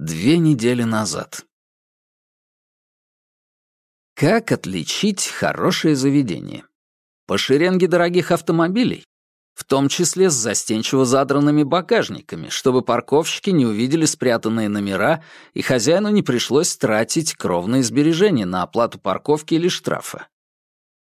две недели назад. Как отличить хорошее заведение? По шеренге дорогих автомобилей, в том числе с застенчиво задранными багажниками, чтобы парковщики не увидели спрятанные номера и хозяину не пришлось тратить кровные сбережения на оплату парковки или штрафа.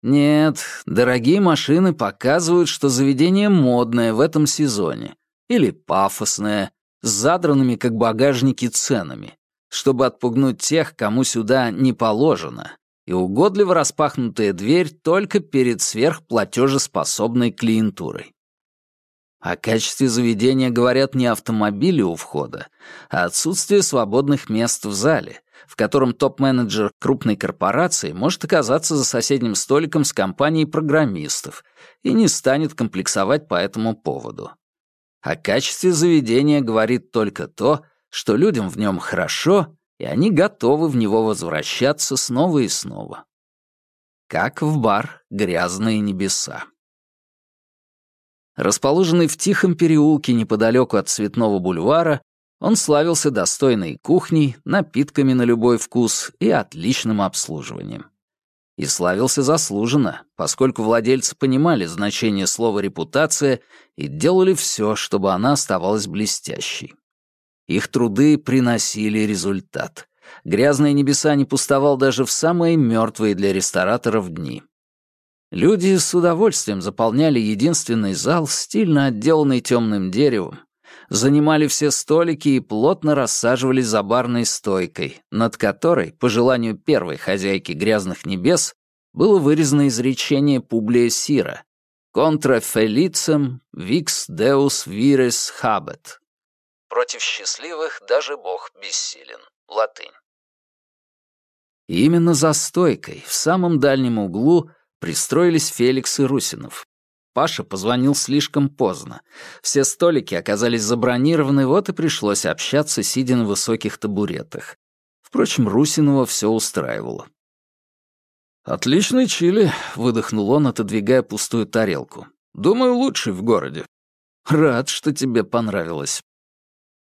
Нет, дорогие машины показывают, что заведение модное в этом сезоне или пафосное, с задранными, как багажники, ценами, чтобы отпугнуть тех, кому сюда не положено, и угодливо распахнутая дверь только перед сверхплатежеспособной клиентурой. О качестве заведения говорят не автомобили у входа, а отсутствие свободных мест в зале, в котором топ-менеджер крупной корпорации может оказаться за соседним столиком с компанией программистов и не станет комплексовать по этому поводу. О качестве заведения говорит только то, что людям в нем хорошо, и они готовы в него возвращаться снова и снова. Как в бар «Грязные небеса». Расположенный в тихом переулке неподалеку от Цветного бульвара, он славился достойной кухней, напитками на любой вкус и отличным обслуживанием. И славился заслуженно, поскольку владельцы понимали значение слова «репутация» и делали все, чтобы она оставалась блестящей. Их труды приносили результат. Грязные небеса не пустовал даже в самые мертвые для рестораторов дни. Люди с удовольствием заполняли единственный зал, стильно отделанный темным деревом, занимали все столики и плотно рассаживались за барной стойкой, над которой, по желанию первой хозяйки «Грязных небес», было вырезано изречение Публия Сира. «Контра фелицем викс деус вирес хабет» «Против счастливых даже Бог бессилен» латынь. Именно за стойкой, в самом дальнем углу, пристроились Феликс и Русинов, Паша позвонил слишком поздно. Все столики оказались забронированы, вот и пришлось общаться, сидя на высоких табуретах. Впрочем, Русинова все устраивало. «Отличный чили», — выдохнул он, отодвигая пустую тарелку. «Думаю, лучший в городе. Рад, что тебе понравилось».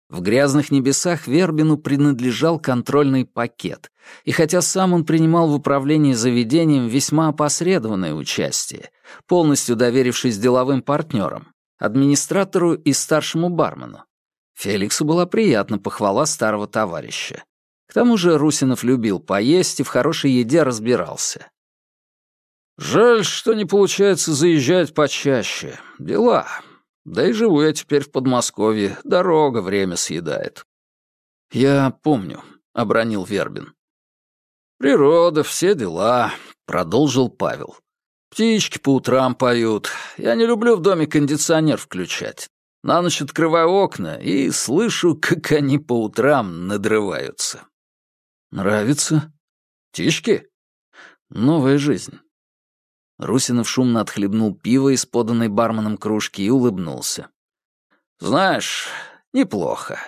В грязных небесах Вербину принадлежал контрольный пакет, и хотя сам он принимал в управлении заведением весьма опосредованное участие, полностью доверившись деловым партнерам, администратору и старшему бармену, Феликсу была приятна похвала старого товарища. К тому же Русинов любил поесть и в хорошей еде разбирался. «Жаль, что не получается заезжать почаще. Дела. Да и живу я теперь в Подмосковье, дорога время съедает». «Я помню», — обронил Вербин. «Природа, все дела», — продолжил Павел. «Птички по утрам поют. Я не люблю в доме кондиционер включать. На ночь открываю окна и слышу, как они по утрам надрываются». «Нравится?» «Птички?» «Новая жизнь. Русинов шумно отхлебнул пиво из поданной барменом кружки и улыбнулся. «Знаешь, неплохо.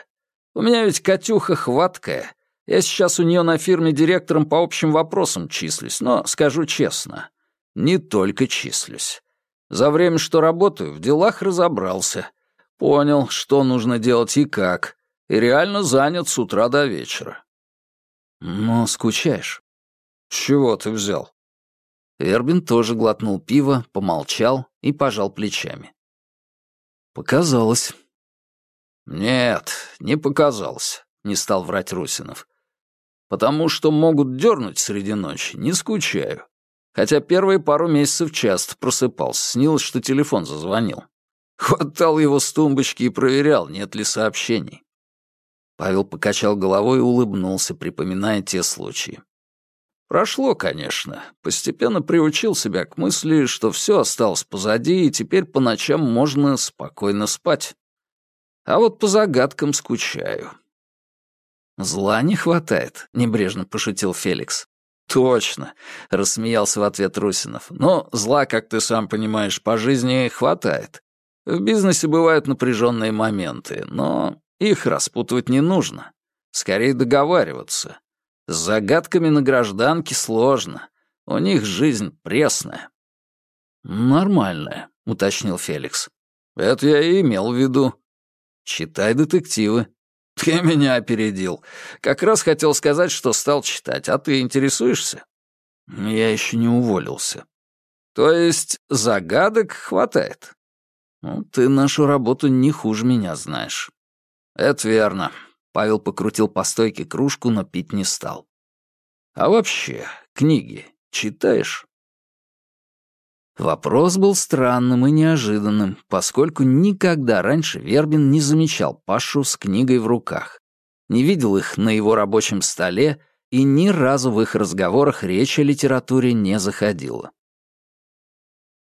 У меня ведь Катюха хваткая. Я сейчас у нее на фирме директором по общим вопросам числюсь, но, скажу честно, не только числюсь. За время, что работаю, в делах разобрался. Понял, что нужно делать и как. И реально занят с утра до вечера». «Но скучаешь». «С чего ты взял?» Эрбин тоже глотнул пиво, помолчал и пожал плечами. «Показалось». «Нет, не показалось», — не стал врать Русинов. «Потому что могут дернуть среди ночи, не скучаю. Хотя первые пару месяцев часто просыпался, снилось, что телефон зазвонил. Хватал его с тумбочки и проверял, нет ли сообщений». Павел покачал головой и улыбнулся, припоминая те случаи. Прошло, конечно. Постепенно приучил себя к мысли, что все осталось позади, и теперь по ночам можно спокойно спать. А вот по загадкам скучаю. «Зла не хватает», — небрежно пошутил Феликс. «Точно», — рассмеялся в ответ Русинов. «Но зла, как ты сам понимаешь, по жизни хватает. В бизнесе бывают напряженные моменты, но их распутывать не нужно. Скорее договариваться. С загадками на гражданке сложно. У них жизнь пресная». «Нормальная», — уточнил Феликс. «Это я и имел в виду. Читай детективы». Ты меня опередил. Как раз хотел сказать, что стал читать, а ты интересуешься? Я еще не уволился. То есть загадок хватает? Ну, ты нашу работу не хуже меня знаешь. Это верно. Павел покрутил по стойке кружку, но пить не стал. А вообще, книги читаешь? Вопрос был странным и неожиданным, поскольку никогда раньше Вербин не замечал Пашу с книгой в руках, не видел их на его рабочем столе и ни разу в их разговорах речь о литературе не заходила.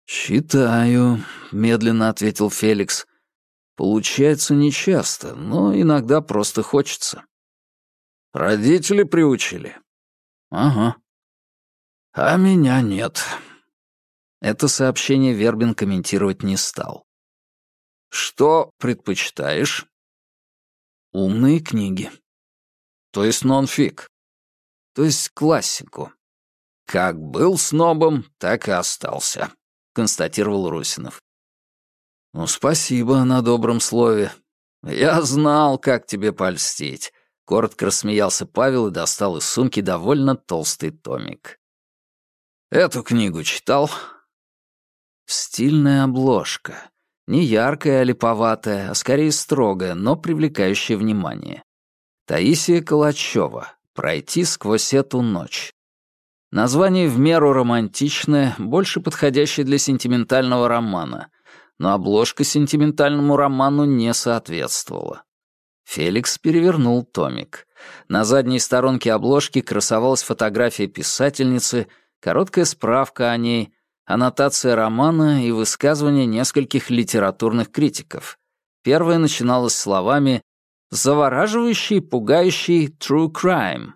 «Читаю», — медленно ответил Феликс. «Получается нечасто, но иногда просто хочется». «Родители приучили?» «Ага». «А меня нет», это сообщение Вербин комментировать не стал. «Что предпочитаешь?» «Умные книги». «То есть нонфик?» «То есть классику». «Как был снобом, так и остался», — констатировал Русинов. «Ну, спасибо на добром слове. Я знал, как тебе польстить», — коротко рассмеялся Павел и достал из сумки довольно толстый томик. «Эту книгу читал?» Стильная обложка. Не яркая, а липоватая, а скорее строгая, но привлекающая внимание. Таисия Калачева. «Пройти сквозь эту ночь». Название в меру романтичное, больше подходящее для сентиментального романа, но обложка сентиментальному роману не соответствовала. Феликс перевернул томик. На задней сторонке обложки красовалась фотография писательницы, короткая справка о ней, аннотация романа и высказывания нескольких литературных критиков. Первое начиналось словами «завораживающий, пугающий true crime».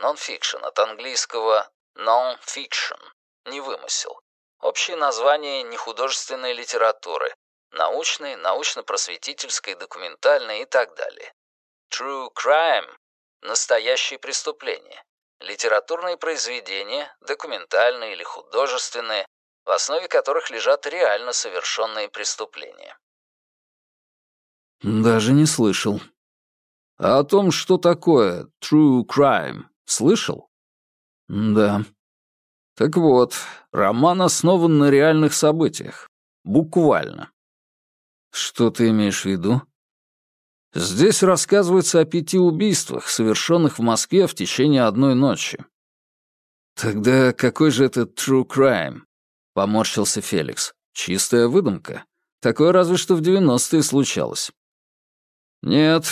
Non-fiction от английского non-fiction, не вымысел. Общее название нехудожественной литературы, научной, научно-просветительской, документальной и так далее. True crime — настоящее преступление. Литературные произведения, документальные или художественные, в основе которых лежат реально совершенные преступления. Даже не слышал. А о том, что такое true crime, слышал? Да. Так вот, роман основан на реальных событиях. Буквально. Что ты имеешь в виду? Здесь рассказывается о пяти убийствах, совершенных в Москве в течение одной ночи. Тогда какой же это true crime? Поморщился Феликс. Чистая выдумка. Такое разве что в девяностые случалось. Нет,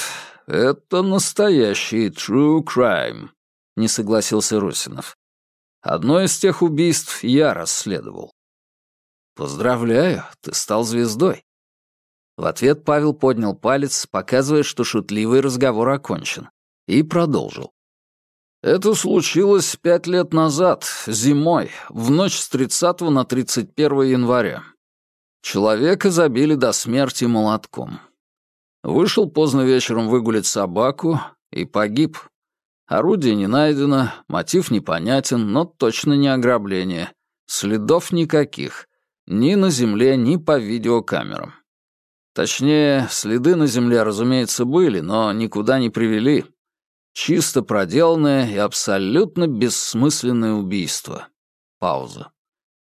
это настоящий true crime, не согласился Русинов. Одно из тех убийств я расследовал. Поздравляю, ты стал звездой. В ответ Павел поднял палец, показывая, что шутливый разговор окончен, и продолжил. Это случилось пять лет назад, зимой, в ночь с 30 на 31 января. Человека забили до смерти молотком. Вышел поздно вечером выгулять собаку и погиб. Орудие не найдено, мотив непонятен, но точно не ограбление. Следов никаких. Ни на земле, ни по видеокамерам. Точнее, следы на земле, разумеется, были, но никуда не привели. Чисто проделанное и абсолютно бессмысленное убийство. Пауза.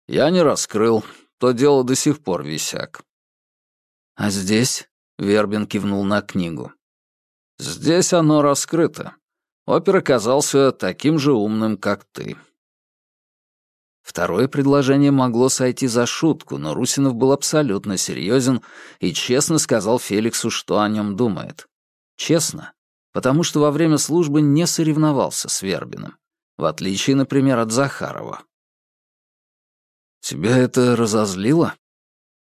Я не раскрыл. То дело до сих пор висяк. А здесь? Вербин кивнул на книгу. Здесь оно раскрыто. Опер оказался таким же умным, как ты. Второе предложение могло сойти за шутку, но Русинов был абсолютно серьезен и честно сказал Феликсу, что о нем думает. Честно, потому что во время службы не соревновался с Вербиным, в отличие, например, от Захарова. «Тебя это разозлило?»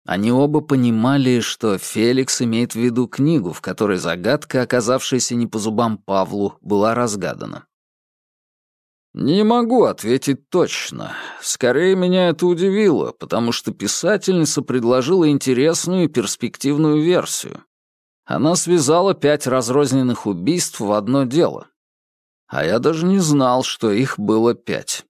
Они оба понимали, что Феликс имеет в виду книгу, в которой загадка, оказавшаяся не по зубам Павлу, была разгадана. «Не могу ответить точно. Скорее, меня это удивило, потому что писательница предложила интересную и перспективную версию. Она связала пять разрозненных убийств в одно дело. А я даже не знал, что их было пять.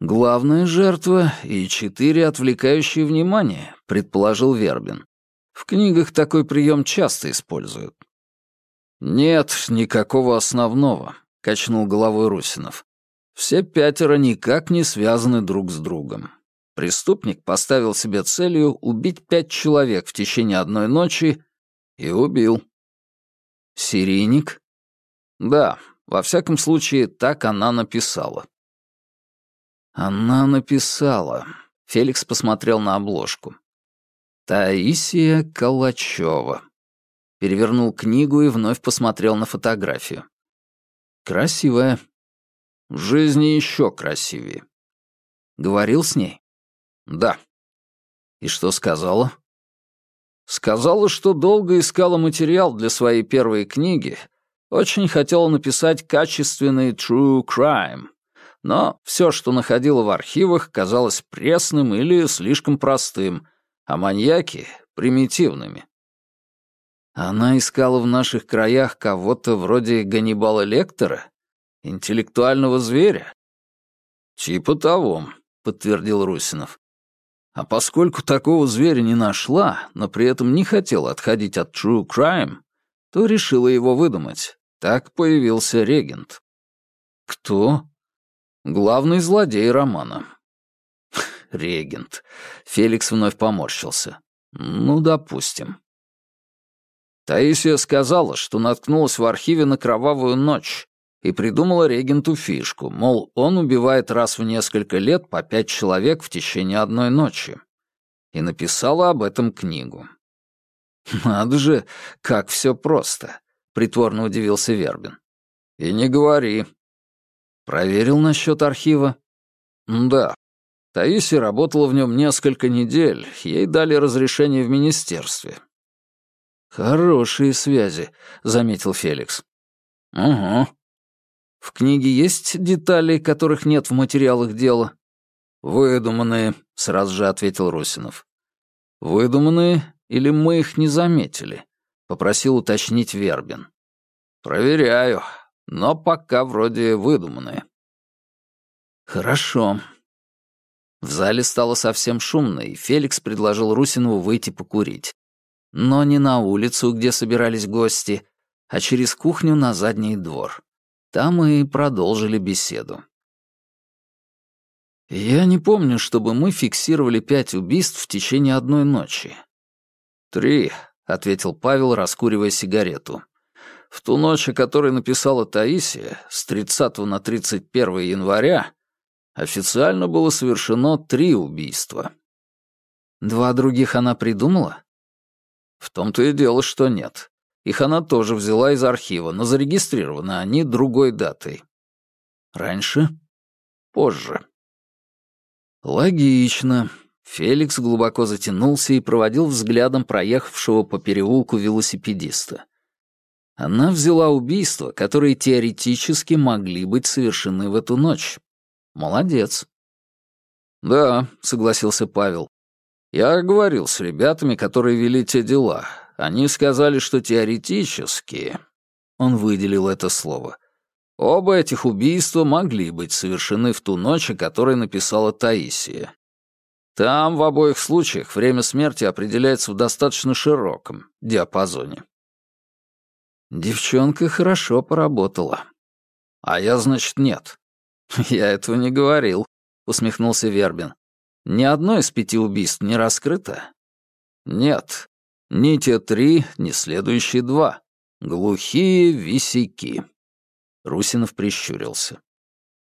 «Главная жертва и четыре отвлекающие внимание», — предположил Вербин. «В книгах такой прием часто используют. «Нет никакого основного», — качнул головой Русинов. «Все пятеро никак не связаны друг с другом. Преступник поставил себе целью убить пять человек в течение одной ночи и убил. Серийник? Да, во всяком случае, так она написала. Она написала. Феликс посмотрел на обложку. Таисия Калачева. Перевернул книгу и вновь посмотрел на фотографию. Красивая. В жизни еще красивее. Говорил с ней? Да. И что сказала? Сказала, что долго искала материал для своей первой книги, очень хотела написать качественный true crime, но все, что находила в архивах, казалось пресным или слишком простым, а маньяки — примитивными. Она искала в наших краях кого-то вроде Ганнибала Лектора, интеллектуального зверя. «Типа того», — подтвердил Русинов. А поскольку такого зверя не нашла, но при этом не хотела отходить от True Crime, то решила его выдумать. Так появился регент. Кто? Главный злодей романа. Регент. Феликс вновь поморщился. Ну, допустим. Таисия сказала, что наткнулась в архиве на кровавую ночь и придумала регенту фишку, мол, он убивает раз в несколько лет по пять человек в течение одной ночи. И написала об этом книгу. «Надо же, как все просто», — притворно удивился Вербин. «И не говори». «Проверил насчет архива?» «Да. Таисия работала в нем несколько недель, ей дали разрешение в министерстве». «Хорошие связи», — заметил Феликс. «Угу», в книге есть детали, которых нет в материалах дела? Выдуманные, сразу же ответил Русинов. Выдуманные или мы их не заметили? Попросил уточнить Вербин. Проверяю, но пока вроде выдуманные. Хорошо. В зале стало совсем шумно, и Феликс предложил Русинову выйти покурить. Но не на улицу, где собирались гости, а через кухню на задний двор. Там и продолжили беседу. Я не помню, чтобы мы фиксировали пять убийств в течение одной ночи. «Три», — ответил Павел, раскуривая сигарету. «В ту ночь, о которой написала Таисия, с 30 на 31 января, официально было совершено три убийства». «Два других она придумала?» «В том-то и дело, что нет. Их она тоже взяла из архива, но зарегистрированы они другой датой. Раньше? Позже. Логично. Феликс глубоко затянулся и проводил взглядом проехавшего по переулку велосипедиста. Она взяла убийства, которые теоретически могли быть совершены в эту ночь. Молодец. «Да», — согласился Павел. «Я говорил с ребятами, которые вели те дела. Они сказали, что теоретически... Он выделил это слово. Оба этих убийства могли быть совершены в ту ночь, о которой написала Таисия. Там в обоих случаях время смерти определяется в достаточно широком диапазоне. Девчонка хорошо поработала. А я, значит, нет. Я этого не говорил, усмехнулся Вербин. Ни одно из пяти убийств не раскрыто? Нет. Ни те три, ни следующие два. Глухие висяки. Русинов прищурился.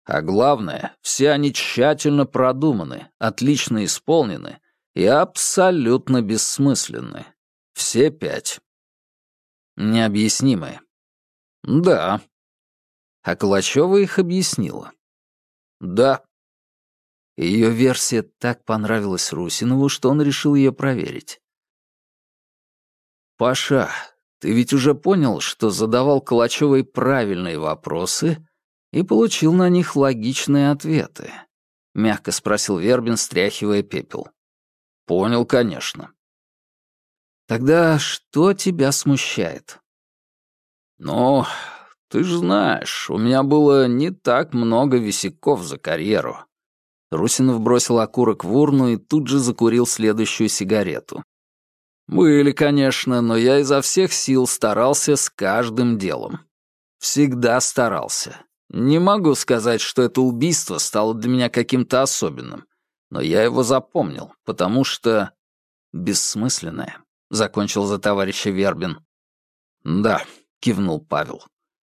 А главное, все они тщательно продуманы, отлично исполнены и абсолютно бессмысленны. Все пять. Необъяснимые. Да. А Калачева их объяснила. Да. Ее версия так понравилась Русинову, что он решил ее проверить. «Паша, ты ведь уже понял, что задавал Калачевой правильные вопросы и получил на них логичные ответы?» — мягко спросил Вербин, стряхивая пепел. «Понял, конечно». «Тогда что тебя смущает?» «Ну, ты ж знаешь, у меня было не так много висяков за карьеру». Русинов бросил окурок в урну и тут же закурил следующую сигарету. «Были, конечно, но я изо всех сил старался с каждым делом. Всегда старался. Не могу сказать, что это убийство стало для меня каким-то особенным, но я его запомнил, потому что... Бессмысленное», — закончил за товарища Вербин. «Да», — кивнул Павел.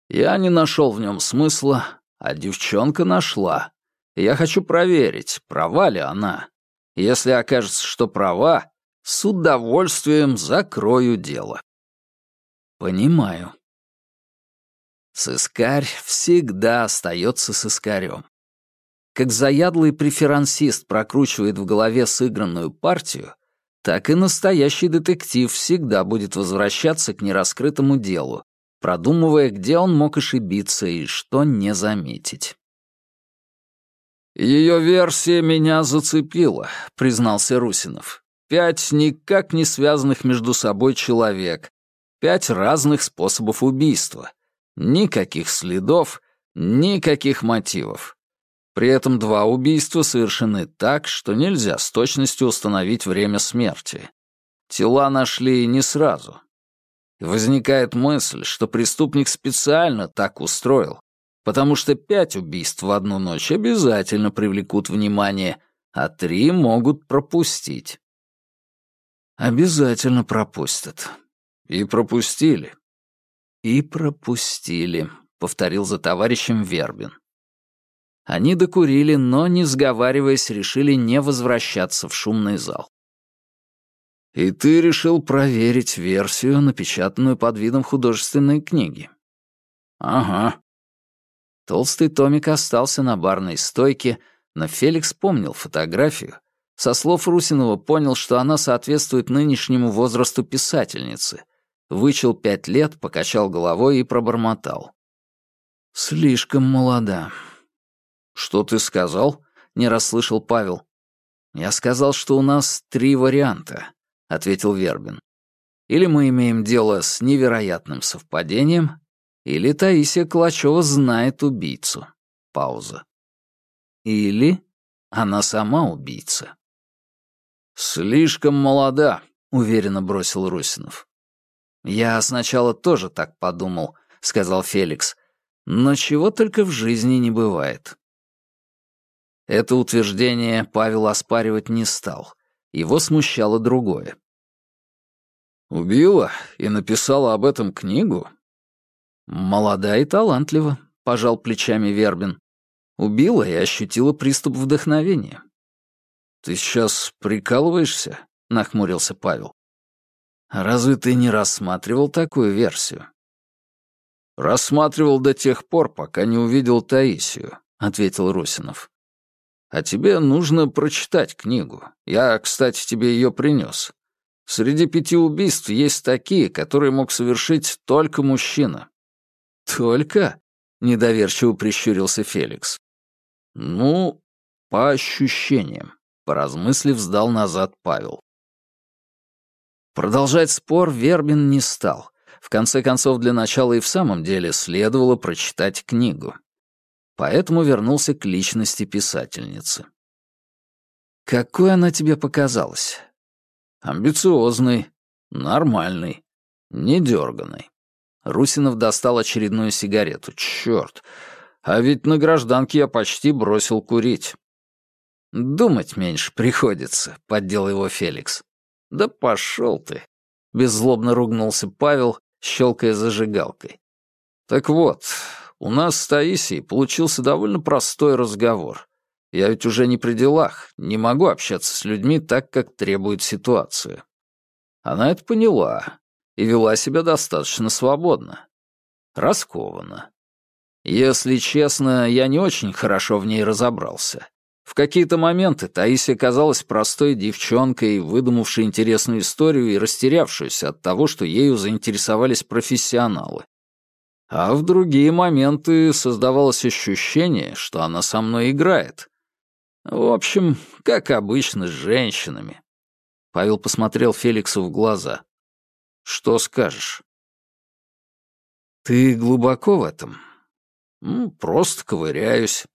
«Я не нашел в нем смысла, а девчонка нашла. Я хочу проверить, права ли она. Если окажется, что права, с удовольствием закрою дело». «Понимаю», Сыскарь всегда остается сыскарем. Как заядлый преферансист прокручивает в голове сыгранную партию, так и настоящий детектив всегда будет возвращаться к нераскрытому делу, продумывая, где он мог ошибиться и что не заметить. «Ее версия меня зацепила», — признался Русинов. «Пять никак не связанных между собой человек, пять разных способов убийства. Никаких следов, никаких мотивов. При этом два убийства совершены так, что нельзя с точностью установить время смерти. Тела нашли не сразу. возникает мысль, что преступник специально так устроил, потому что пять убийств в одну ночь обязательно привлекут внимание, а три могут пропустить. Обязательно пропустят. И пропустили. «И пропустили», — повторил за товарищем Вербин. Они докурили, но, не сговариваясь, решили не возвращаться в шумный зал. «И ты решил проверить версию, напечатанную под видом художественной книги?» «Ага». Толстый томик остался на барной стойке, но Феликс помнил фотографию. Со слов Русинова понял, что она соответствует нынешнему возрасту писательницы — вычел пять лет, покачал головой и пробормотал. «Слишком молода». «Что ты сказал?» — не расслышал Павел. «Я сказал, что у нас три варианта», — ответил Вербин. «Или мы имеем дело с невероятным совпадением, или Таисия Калачева знает убийцу». Пауза. «Или она сама убийца». «Слишком молода», — уверенно бросил Русинов. «Я сначала тоже так подумал», — сказал Феликс. «Но чего только в жизни не бывает». Это утверждение Павел оспаривать не стал. Его смущало другое. «Убила и написала об этом книгу?» «Молода и талантлива», — пожал плечами Вербин. «Убила и ощутила приступ вдохновения». «Ты сейчас прикалываешься?» — нахмурился Павел. Разве ты не рассматривал такую версию? Рассматривал до тех пор, пока не увидел Таисию, ответил Русинов. А тебе нужно прочитать книгу. Я, кстати, тебе ее принес. Среди пяти убийств есть такие, которые мог совершить только мужчина. Только? Недоверчиво прищурился Феликс. Ну, по ощущениям, поразмыслив, сдал назад Павел. Продолжать спор Вербин не стал. В конце концов, для начала и в самом деле следовало прочитать книгу. Поэтому вернулся к личности писательницы. «Какой она тебе показалась?» «Амбициозный, нормальный, недерганный». Русинов достал очередную сигарету. «Чёрт! А ведь на гражданке я почти бросил курить». «Думать меньше приходится», — поддел его Феликс. «Да пошел ты!» — беззлобно ругнулся Павел, щелкая зажигалкой. «Так вот, у нас с Таисией получился довольно простой разговор. Я ведь уже не при делах, не могу общаться с людьми так, как требует ситуация. Она это поняла и вела себя достаточно свободно. Раскованно. Если честно, я не очень хорошо в ней разобрался. В какие-то моменты Таисия казалась простой девчонкой, выдумавшей интересную историю и растерявшуюся от того, что ею заинтересовались профессионалы. А в другие моменты создавалось ощущение, что она со мной играет. В общем, как обычно, с женщинами. Павел посмотрел Феликсу в глаза. «Что скажешь?» «Ты глубоко в этом?» ну, «Просто ковыряюсь.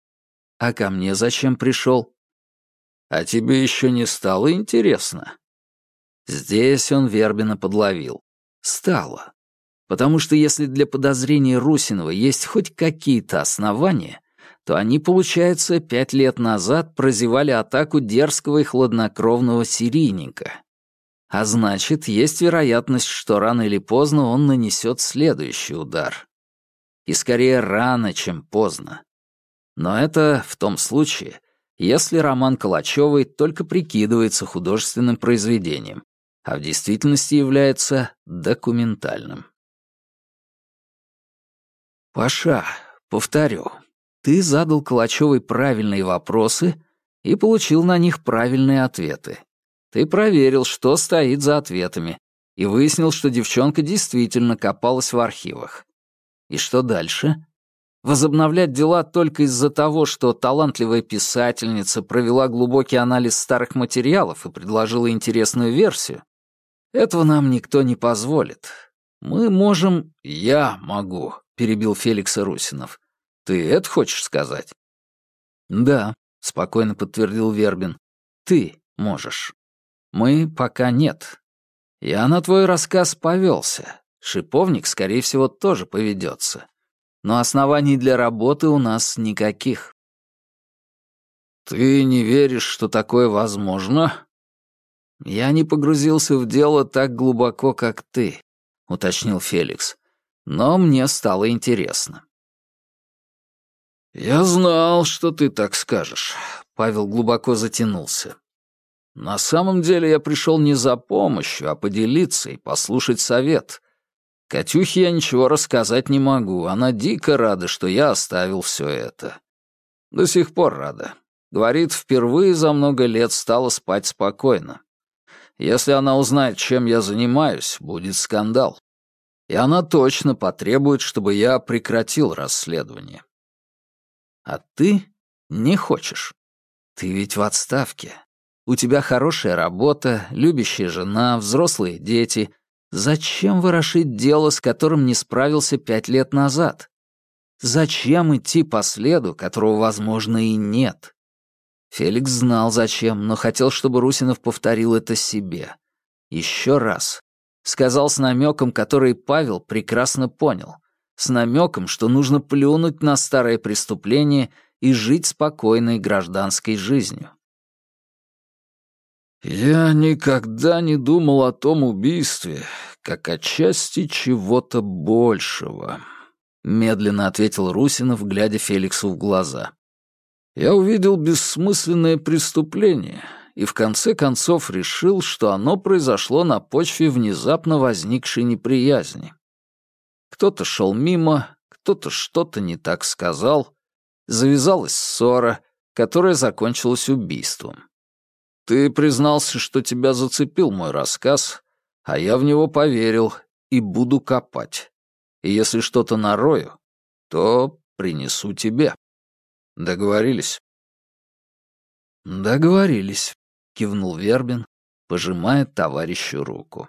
А ко мне зачем пришел? А тебе еще не стало интересно? Здесь он Вербина подловил. Стало. Потому что если для подозрений Русинова есть хоть какие-то основания, то они, получается, пять лет назад прозевали атаку дерзкого и хладнокровного серийника. А значит, есть вероятность, что рано или поздно он нанесет следующий удар. И скорее рано, чем поздно. Но это в том случае, если роман Калачевой только прикидывается художественным произведением, а в действительности является документальным. «Паша, повторю, ты задал Калачевой правильные вопросы и получил на них правильные ответы. Ты проверил, что стоит за ответами, и выяснил, что девчонка действительно копалась в архивах. И что дальше? Возобновлять дела только из-за того, что талантливая писательница провела глубокий анализ старых материалов и предложила интересную версию? Этого нам никто не позволит. Мы можем... Я могу, перебил Феликс Русинов. Ты это хочешь сказать? Да, спокойно подтвердил Вербин. Ты можешь. Мы пока нет. Я на твой рассказ повелся. Шиповник, скорее всего, тоже поведется. Но оснований для работы у нас никаких. Ты не веришь, что такое возможно? «Я не погрузился в дело так глубоко, как ты», — уточнил Феликс. «Но мне стало интересно». «Я знал, что ты так скажешь», — Павел глубоко затянулся. «На самом деле я пришел не за помощью, а поделиться и послушать совет. Катюхе я ничего рассказать не могу, она дико рада, что я оставил все это. До сих пор рада. Говорит, впервые за много лет стала спать спокойно. Если она узнает, чем я занимаюсь, будет скандал. И она точно потребует, чтобы я прекратил расследование. А ты не хочешь. Ты ведь в отставке. У тебя хорошая работа, любящая жена, взрослые дети. Зачем ворошить дело, с которым не справился пять лет назад? Зачем идти по следу, которого, возможно, и нет? Феликс знал зачем, но хотел, чтобы Русинов повторил это себе. Еще раз. Сказал с намеком, который Павел прекрасно понял. С намеком, что нужно плюнуть на старое преступление и жить спокойной гражданской жизнью. «Я никогда не думал о том убийстве, как о части чего-то большего», — медленно ответил Русинов, глядя Феликсу в глаза. Я увидел бессмысленное преступление и в конце концов решил, что оно произошло на почве внезапно возникшей неприязни. Кто-то шел мимо, кто-то что-то не так сказал, завязалась ссора, которая закончилась убийством. Ты признался, что тебя зацепил мой рассказ, а я в него поверил и буду копать. И если что-то нарою, то принесу тебе. Договорились?» «Договорились», — кивнул Вербин, пожимая товарищу руку.